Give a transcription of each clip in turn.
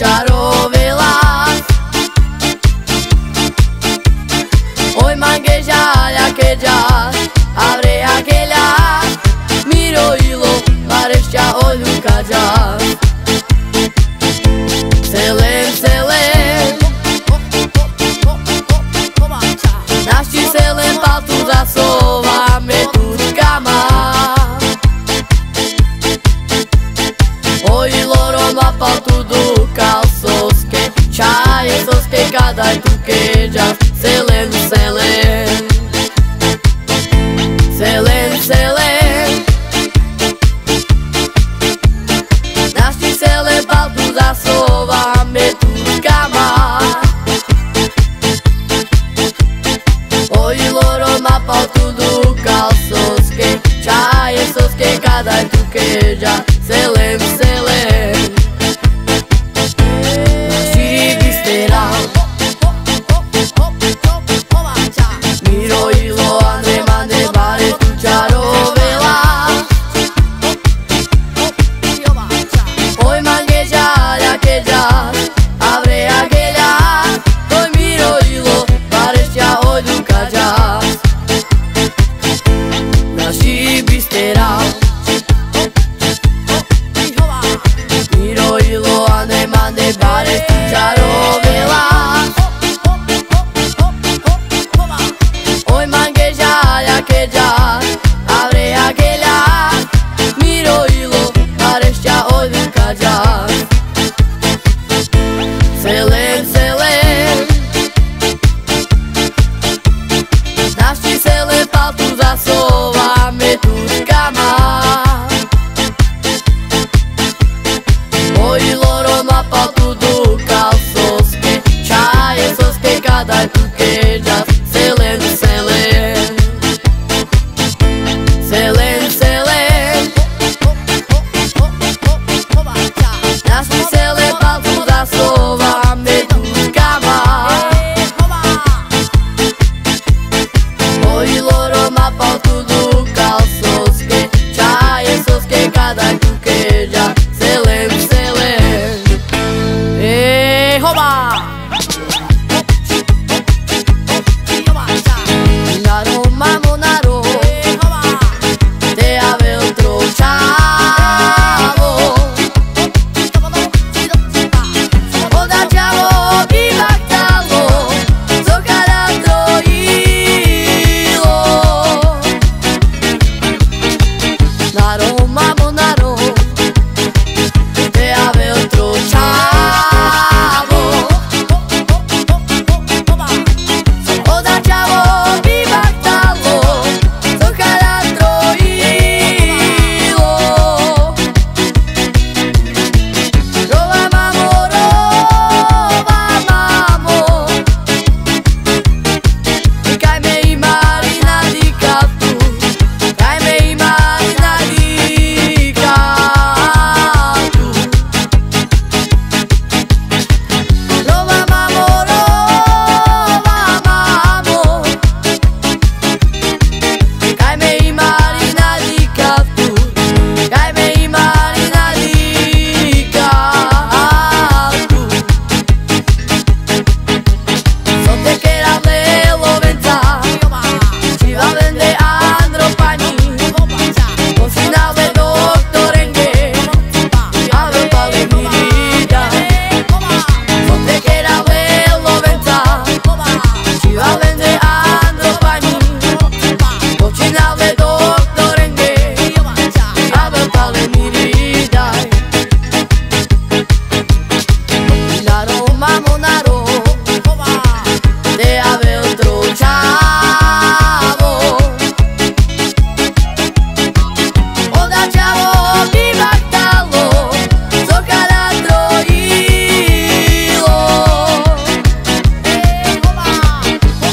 चारों kadar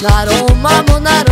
だろう間もなる